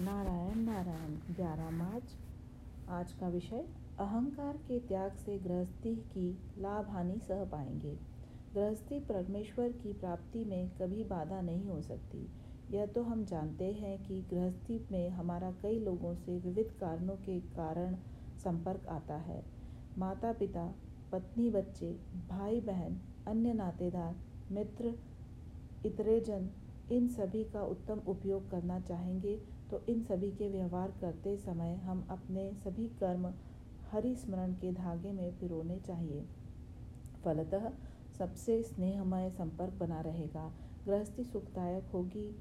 नारायण नारायण, ग्यारह मार्च। आज का विषय, अहंकार के त्याग से गृहस्थी की लाभ हानि सह पाएँगे। गृहस्थी परमेश्वर की प्राप्ति में कभी बाधा नहीं हो सकती। यह तो हम जानते हैं कि गृहस्थी में हमारा कई लोगों से विविध कारणों के कारण संपर्क आता है। माता पिता पत्नी, बच्चे भाई बहन अन्य नातेदार, मित्र, इतरेजन, इन सभी का उत्तम उपयोग करना चाहेंगे तो इन सभी के व्यवहार करते समय हम अपने सभी कर्म हरि स्मरण के धागे में पिरोने चाहिए। फलतः सबसे स्नेहमय संपर्क बना रहेगा। गृहस्थी सुखदायक होगी।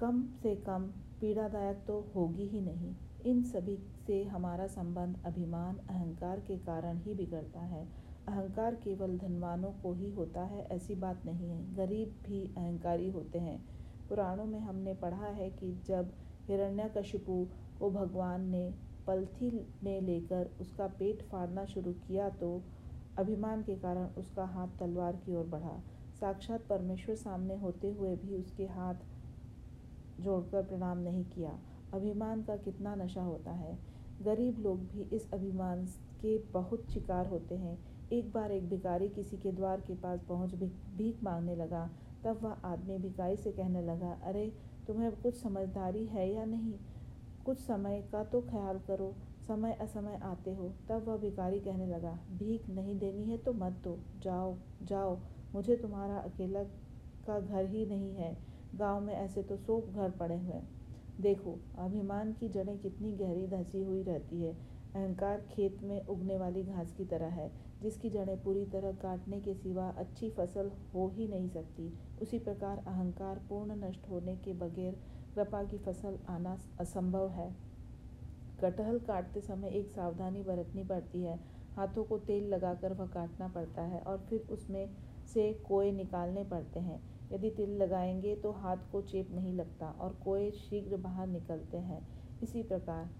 कम से कम पीड़ादायक तो होगी ही नहीं। इन सभी से हमारा संबंध अभिमान, अहंकार के कारण ही बिगड़ता है। अहंकार केवल धनवानों को ही होता है, ऐसी बात नहीं है। गरीब भी अहंकारी होते हैं। पुराणों में हमने पढ़ा है कि जब हिरण्यकशिपु को भगवान ने पलथी में लेकर उसका पेट फाड़ना शुरू किया तो अभिमान के कारण उसका हाथ तलवार की ओर बढ़ा। साक्षात परमेश्वर सामने होते हुए भी उसके हाथ जोड़कर प्रणाम नहीं किया। अभिमान का कितना नशा होता है। गरीब लोग भी इस अभिमान के बहुत शिकार होते हैं। एक बार एक भिकारी किसी के द्वार के पास पहुँच भीख मांगने लगा, तब वह आदमी भिकारी से कहने लगा, अरे तुम्हें कुछ समझदारी है या नहीं? कुछ समय का तो ख्याल करो। समय असमय आते हो, तब वह भिखारी कहने लगा, भीख नहीं देनी है तो मत दो। जाओ जाओ, मुझे तुम्हारा अकेला का घर ही नहीं है। गाँव में ऐसे तो सौ घर पड़े हुए देखो, अभिमान की जड़ें कितनी गहरी धसी हुई रहती है। अहंकार खेत में उगने वाली घास की तरह है, जिसकी जड़ें पूरी तरह काटने के सिवा अच्छी फ़सल हो ही नहीं सकती। उसी प्रकार अहंकार पूर्ण नष्ट होने के बगैर कृपा की फ़सल आना असंभव है। कटहल काटते समय एक सावधानी बरतनी पड़ती है। हाथों को तेल लगाकर वह काटना पड़ता है और फिर उसमें से कोए निकालने पड़ते हैं। यदि तिल लगाएँगे तो हाथ को चेप नहीं लगता और कोए शीघ्र बाहर निकलते हैं। इसी प्रकार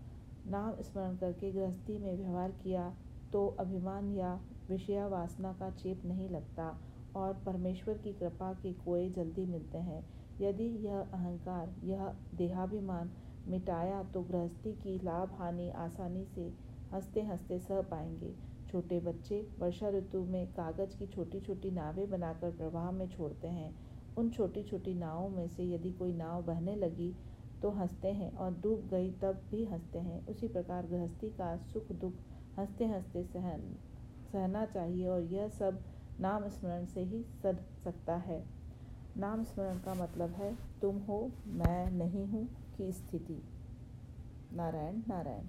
नाम स्मरण करके गृहस्थी में व्यवहार किया तो अभिमान या विषया वासना का चेप नहीं लगता और परमेश्वर की कृपा के कोए जल्दी मिलते हैं। यदि यह अहंकार, यह देहाभिमान मिटाया तो गृहस्थी की लाभ हानि आसानी से हँसते हँसते सह पाएँगे। छोटे बच्चे वर्षा ऋतु में कागज़ की छोटी छोटी नावें बनाकर प्रवाह में छोड़ते हैं। उन छोटी छोटी नावों में से यदि कोई नाव बहने लगी तो हँसते हैं और डूब गई तब भी हँसते हैं। उसी प्रकार गृहस्थी का सुख दुख हँसते हँसते सहन, सहना चाहिए और यह सब नाम स्मरण से ही सद सकता है। नाम स्मरण का मतलब है, तुम हो, मैं नहीं हूँ की स्थिति। नारायण नारायण।